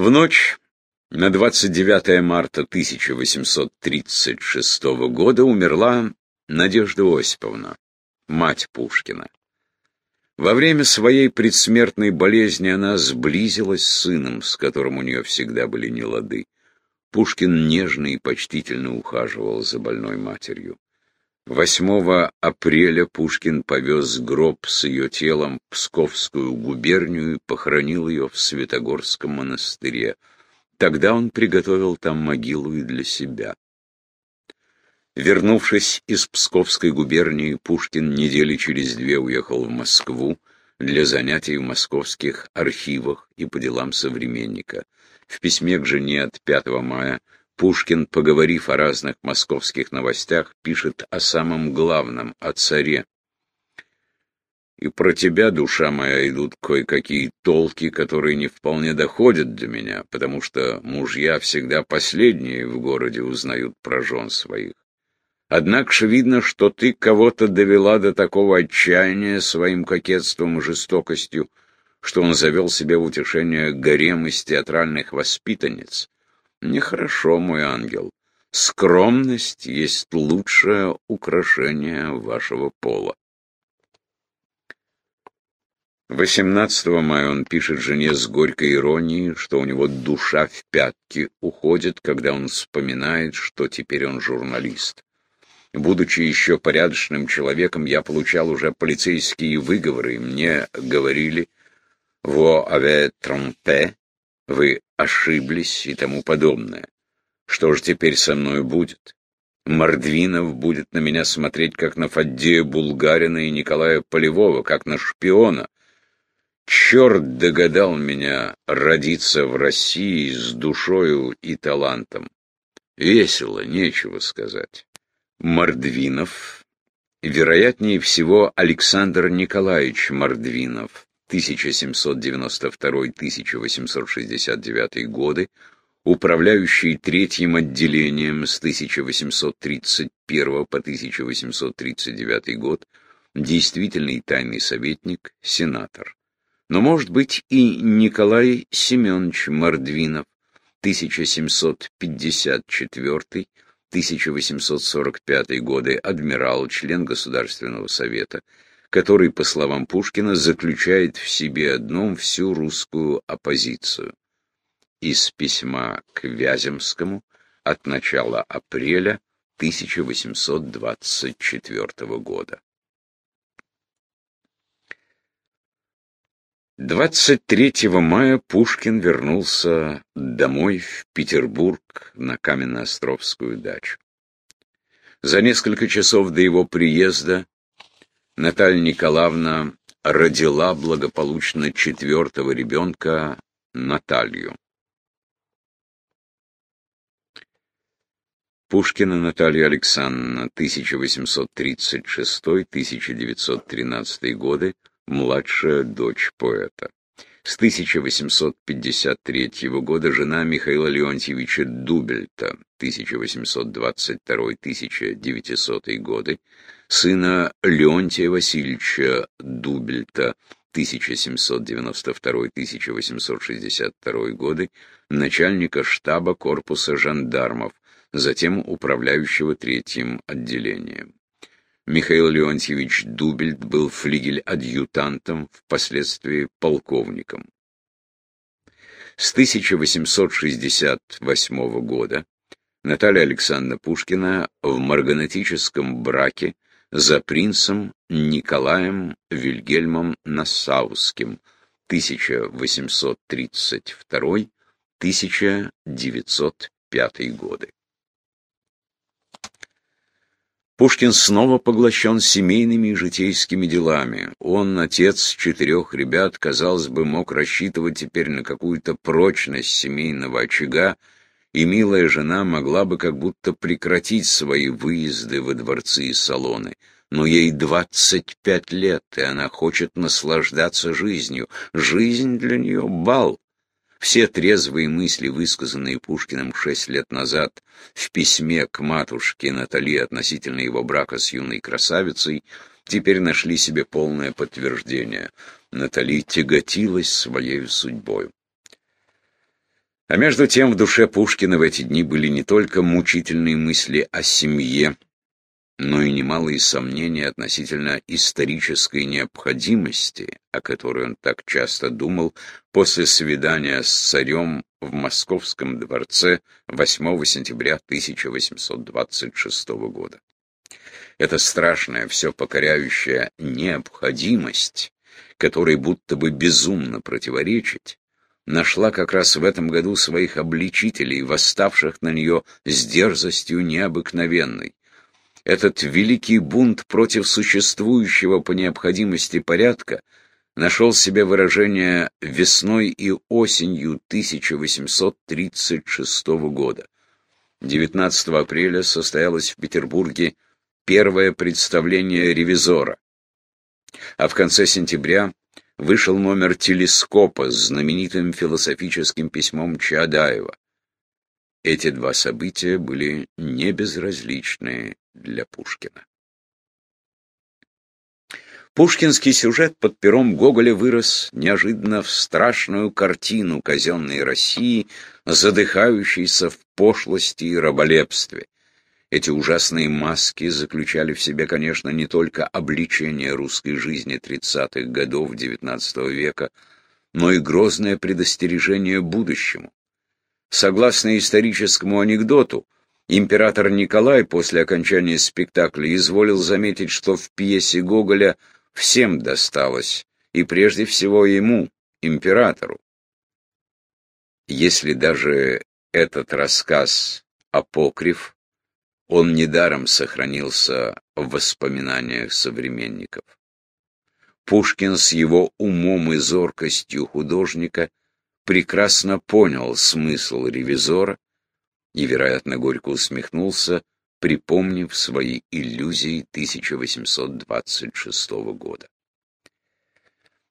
В ночь на 29 марта 1836 года умерла Надежда Осиповна, мать Пушкина. Во время своей предсмертной болезни она сблизилась с сыном, с которым у нее всегда были нелады. Пушкин нежно и почтительно ухаживал за больной матерью. 8 апреля Пушкин повез гроб с ее телом в Псковскую губернию и похоронил ее в Святогорском монастыре. Тогда он приготовил там могилу и для себя. Вернувшись из Псковской губернии, Пушкин недели через две уехал в Москву для занятий в московских архивах и по делам современника. В письме к жене от 5 мая Пушкин, поговорив о разных московских новостях, пишет о самом главном, о царе. И про тебя, душа моя, идут кое-какие толки, которые не вполне доходят до меня, потому что мужья всегда последние в городе узнают про жен своих. Однако же видно, что ты кого-то довела до такого отчаяния своим кокетством и жестокостью, что он завел себе в утешение гарем из театральных воспитанниц. Нехорошо, мой ангел. Скромность есть лучшее украшение вашего пола. 18 мая он пишет жене с горькой иронией, что у него душа в пятки уходит, когда он вспоминает, что теперь он журналист. Будучи еще порядочным человеком, я получал уже полицейские выговоры, мне говорили «Во аве тромпе», «Вы ошиблись» и тому подобное. Что же теперь со мной будет? Мордвинов будет на меня смотреть, как на Фаддея Булгарина и Николая Полевого, как на шпиона. Черт догадал меня родиться в России с душою и талантом. Весело, нечего сказать. Мордвинов, вероятнее всего Александр Николаевич Мордвинов, 1792-1869 годы, управляющий третьим отделением с 1831 по 1839 год, действительный тайный советник, сенатор. Но может быть и Николай Семенович Мордвинов, 1754-1845 годы, адмирал, член Государственного совета, который, по словам Пушкина, заключает в себе одном всю русскую оппозицию. Из письма к Вяземскому от начала апреля 1824 года. 23 мая Пушкин вернулся домой в Петербург на Каменноостровскую дачу. За несколько часов до его приезда Наталья Николаевна родила благополучно четвертого ребенка Наталью. Пушкина Наталья Александровна, 1836-1913 годы, младшая дочь поэта. С 1853 года жена Михаила Леонтьевича Дубельта, 1822-1900 годы, сына Леонтия Васильевича Дубельта 1792-1862 годы, начальника штаба корпуса жандармов, затем управляющего третьим отделением. Михаил Леонтьевич Дубельт был флигель-адъютантом, впоследствии полковником. С 1868 года Наталья Александровна Пушкина в марганатическом браке за принцем Николаем Вильгельмом Нассауским 1832-1905 годы. Пушкин снова поглощен семейными и житейскими делами. Он, отец четырех ребят, казалось бы, мог рассчитывать теперь на какую-то прочность семейного очага, и милая жена могла бы как будто прекратить свои выезды во дворцы и салоны. Но ей двадцать пять лет, и она хочет наслаждаться жизнью. Жизнь для нее — бал. Все трезвые мысли, высказанные Пушкиным шесть лет назад в письме к матушке Натали относительно его брака с юной красавицей, теперь нашли себе полное подтверждение. Натали тяготилась своей судьбой. А между тем в душе Пушкина в эти дни были не только мучительные мысли о семье, но и немалые сомнения относительно исторической необходимости, о которой он так часто думал после свидания с царем в Московском дворце 8 сентября 1826 года. Эта страшная, все покоряющая необходимость, которой будто бы безумно противоречить, нашла как раз в этом году своих обличителей, восставших на нее с дерзостью необыкновенной. Этот великий бунт против существующего по необходимости порядка нашел себе выражение весной и осенью 1836 года. 19 апреля состоялось в Петербурге первое представление ревизора, а в конце сентября вышел номер телескопа с знаменитым философическим письмом Чаадаева. Эти два события были небезразличны для Пушкина. Пушкинский сюжет под пером Гоголя вырос неожиданно в страшную картину казенной России, задыхающейся в пошлости и раболепстве. Эти ужасные маски заключали в себе, конечно, не только обличение русской жизни тридцатых годов XIX века, но и грозное предостережение будущему. Согласно историческому анекдоту, император Николай после окончания спектакля изволил заметить, что в пьесе Гоголя всем досталось, и прежде всего ему, императору. Если даже этот рассказ апокриф, он недаром сохранился в воспоминаниях современников. Пушкин с его умом и зоркостью художника прекрасно понял смысл ревизора и, вероятно, горько усмехнулся, припомнив свои иллюзии 1826 года.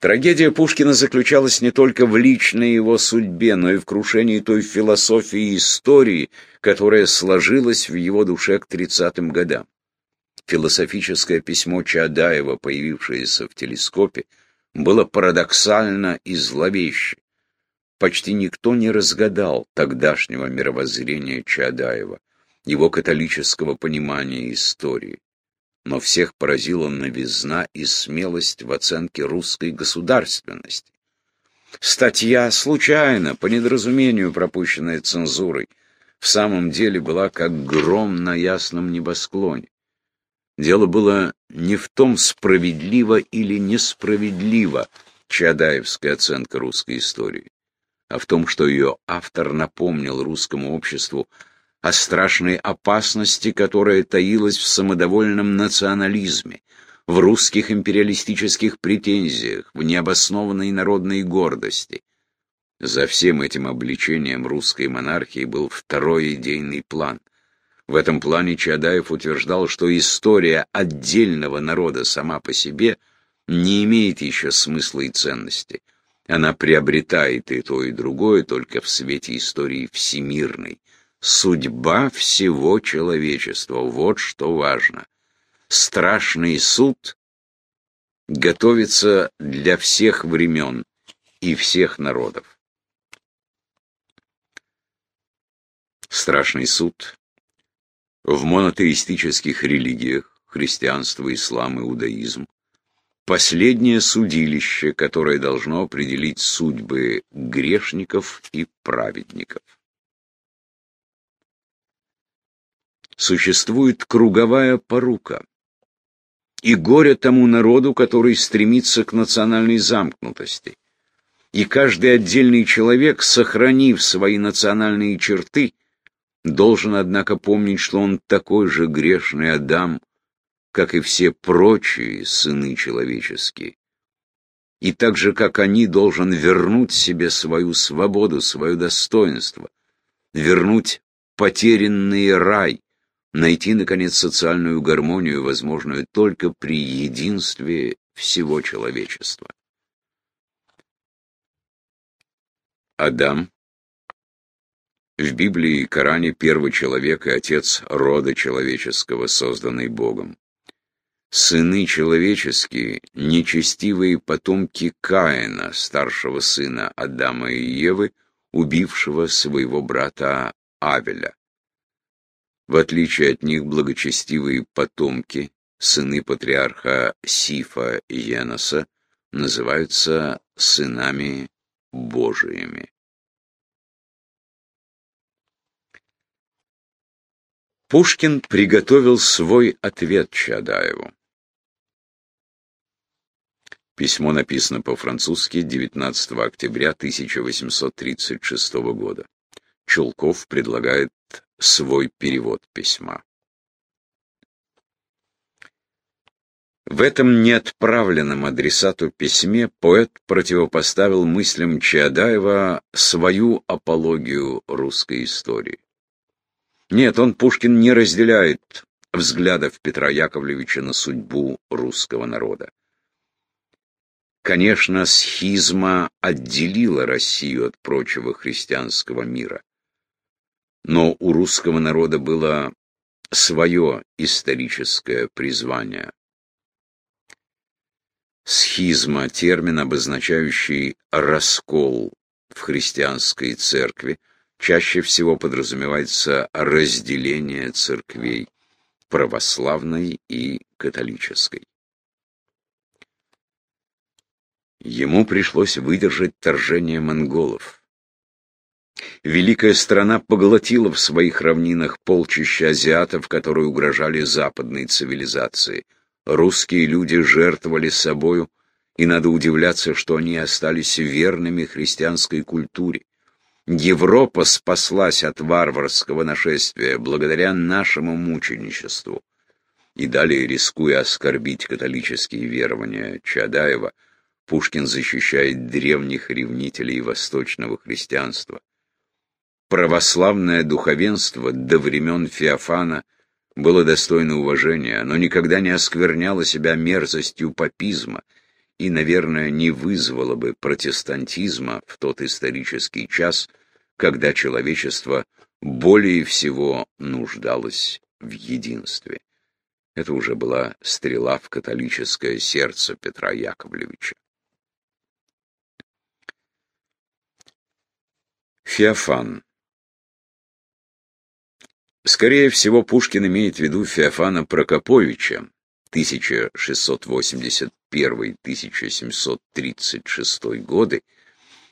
Трагедия Пушкина заключалась не только в личной его судьбе, но и в крушении той философии истории, которая сложилась в его душе к 30-м годам. Философическое письмо Чаадаева, появившееся в телескопе, было парадоксально и зловеще. Почти никто не разгадал тогдашнего мировоззрения Чаадаева, его католического понимания истории но всех поразила новизна и смелость в оценке русской государственности. Статья, случайно, по недоразумению пропущенная цензурой, в самом деле была как гром на ясном небосклоне. Дело было не в том, справедливо или несправедливо Чадаевская оценка русской истории, а в том, что ее автор напомнил русскому обществу о страшной опасности, которая таилась в самодовольном национализме, в русских империалистических претензиях, в необоснованной народной гордости. За всем этим обличением русской монархии был второй идейный план. В этом плане Чадаев утверждал, что история отдельного народа сама по себе не имеет еще смысла и ценности. Она приобретает и то, и другое только в свете истории всемирной судьба всего человечества. Вот что важно. Страшный суд готовится для всех времен и всех народов. Страшный суд в монотеистических религиях, христианство, ислам, иудаизм, последнее судилище, которое должно определить судьбы грешников и праведников. существует круговая порука. И горе тому народу, который стремится к национальной замкнутости. И каждый отдельный человек, сохранив свои национальные черты, должен, однако, помнить, что он такой же грешный Адам, как и все прочие сыны человеческие. И так же, как они, должен вернуть себе свою свободу, свое достоинство, вернуть потерянный рай, найти, наконец, социальную гармонию, возможную только при единстве всего человечества. Адам в Библии и Коране первый человек и отец рода человеческого, созданный Богом. Сыны человеческие, нечестивые потомки Каина, старшего сына Адама и Евы, убившего своего брата Авеля. В отличие от них благочестивые потомки, сыны патриарха Сифа и Еноса, называются сынами Божиими. Пушкин приготовил свой ответ Чадаеву. Письмо написано по-французски 19 октября 1836 года. Чулков предлагает свой перевод письма. В этом неотправленном адресату письме поэт противопоставил мыслям Чаадаева свою апологию русской истории. Нет, он, Пушкин, не разделяет взглядов Петра Яковлевича на судьбу русского народа. Конечно, схизма отделила Россию от прочего христианского мира. Но у русского народа было свое историческое призвание. Схизма – термин, обозначающий раскол в христианской церкви, чаще всего подразумевается разделение церквей православной и католической. Ему пришлось выдержать торжение монголов. Великая страна поглотила в своих равнинах полчища азиатов, которые угрожали западной цивилизации – Русские люди жертвовали собою, и надо удивляться, что они остались верными христианской культуре. Европа спаслась от варварского нашествия благодаря нашему мученичеству. И далее, рискуя оскорбить католические верования Чадаева, Пушкин защищает древних ревнителей восточного христианства. Православное духовенство до времен Феофана было достойно уважения, но никогда не оскверняло себя мерзостью папизма и, наверное, не вызвало бы протестантизма в тот исторический час, когда человечество более всего нуждалось в единстве. Это уже была стрела в католическое сердце Петра Яковлевича. Феофан Скорее всего, Пушкин имеет в виду Феофана Прокоповича, 1681-1736 годы,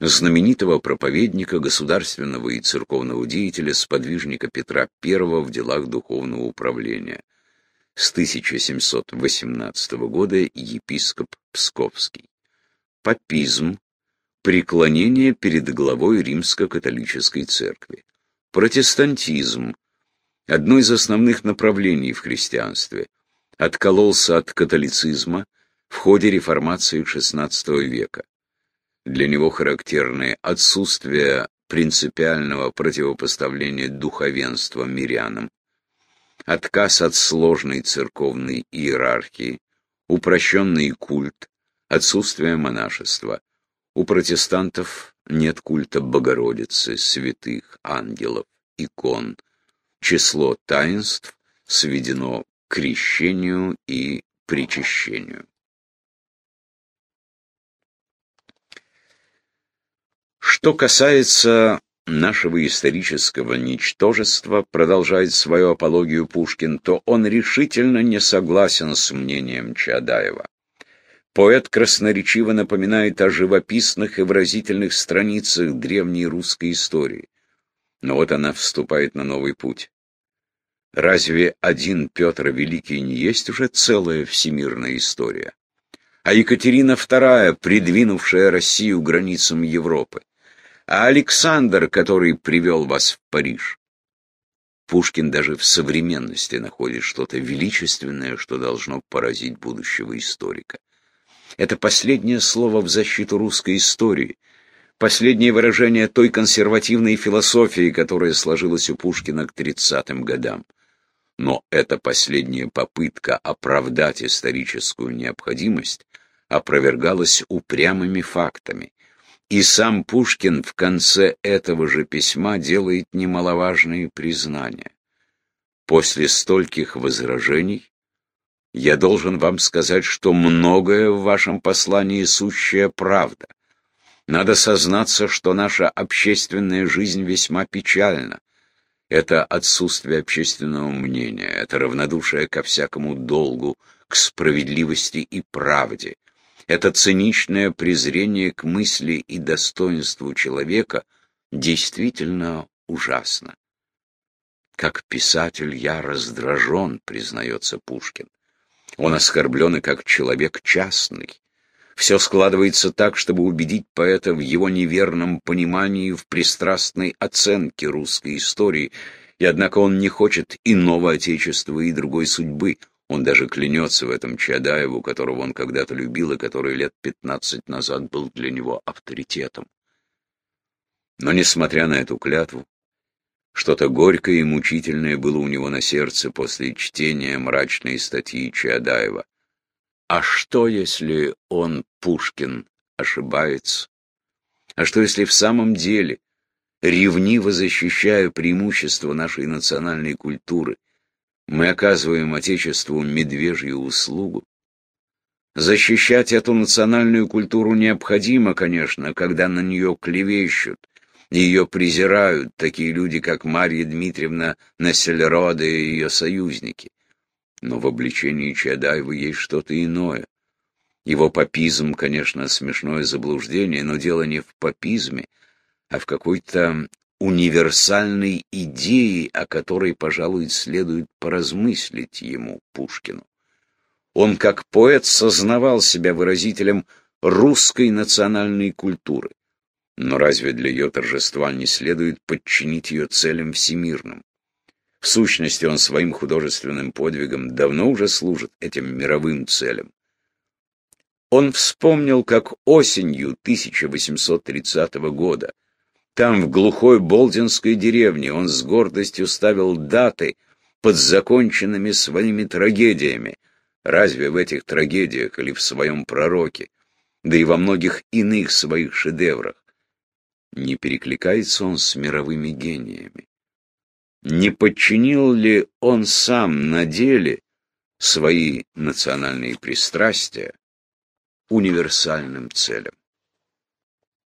знаменитого проповедника, государственного и церковного деятеля, сподвижника Петра I в делах духовного управления. С 1718 года епископ Псковский. Папизм – преклонение перед главой римско-католической церкви. Протестантизм одно из основных направлений в христианстве, откололся от католицизма в ходе реформации XVI века. Для него характерны отсутствие принципиального противопоставления духовенства мирянам, отказ от сложной церковной иерархии, упрощенный культ, отсутствие монашества. У протестантов нет культа Богородицы, святых, ангелов, икон, число таинств сведено к крещению и причащению. Что касается нашего исторического ничтожества, продолжает свою апологию Пушкин, то он решительно не согласен с мнением Чадаева. Поэт красноречиво напоминает о живописных и выразительных страницах древней русской истории. Но вот она вступает на новый путь. Разве один Петр Великий не есть уже целая всемирная история? А Екатерина II, придвинувшая Россию границам Европы? А Александр, который привел вас в Париж? Пушкин даже в современности находит что-то величественное, что должно поразить будущего историка. Это последнее слово в защиту русской истории, последнее выражение той консервативной философии, которая сложилась у Пушкина к 30-м годам. Но эта последняя попытка оправдать историческую необходимость опровергалась упрямыми фактами. И сам Пушкин в конце этого же письма делает немаловажные признания. После стольких возражений я должен вам сказать, что многое в вашем послании сущая правда. Надо сознаться, что наша общественная жизнь весьма печальна. Это отсутствие общественного мнения, это равнодушие ко всякому долгу, к справедливости и правде, это циничное презрение к мысли и достоинству человека действительно ужасно. Как писатель я раздражен, признается Пушкин. Он оскорблен и как человек частный. Все складывается так, чтобы убедить поэта в его неверном понимании, в пристрастной оценке русской истории, и однако он не хочет иного отечества и другой судьбы. Он даже клянется в этом Чадаеву, которого он когда-то любил и который лет пятнадцать назад был для него авторитетом. Но, несмотря на эту клятву, что-то горькое и мучительное было у него на сердце после чтения мрачной статьи Чаадаева. А что, если он, Пушкин, ошибается? А что, если в самом деле, ревниво защищая преимущества нашей национальной культуры, мы оказываем Отечеству медвежью услугу? Защищать эту национальную культуру необходимо, конечно, когда на нее клевещут, ее презирают такие люди, как Марья Дмитриевна Нассельрода и ее союзники. Но в обличении Чадаева есть что-то иное. Его папизм, конечно, смешное заблуждение, но дело не в папизме, а в какой-то универсальной идее, о которой, пожалуй, следует поразмыслить ему, Пушкину. Он, как поэт, сознавал себя выразителем русской национальной культуры. Но разве для ее торжества не следует подчинить ее целям всемирным? В сущности, он своим художественным подвигом давно уже служит этим мировым целям. Он вспомнил, как осенью 1830 года, там, в глухой Болдинской деревне, он с гордостью ставил даты под законченными своими трагедиями. Разве в этих трагедиях или в своем пророке, да и во многих иных своих шедеврах, не перекликается он с мировыми гениями? Не подчинил ли он сам на деле свои национальные пристрастия универсальным целям?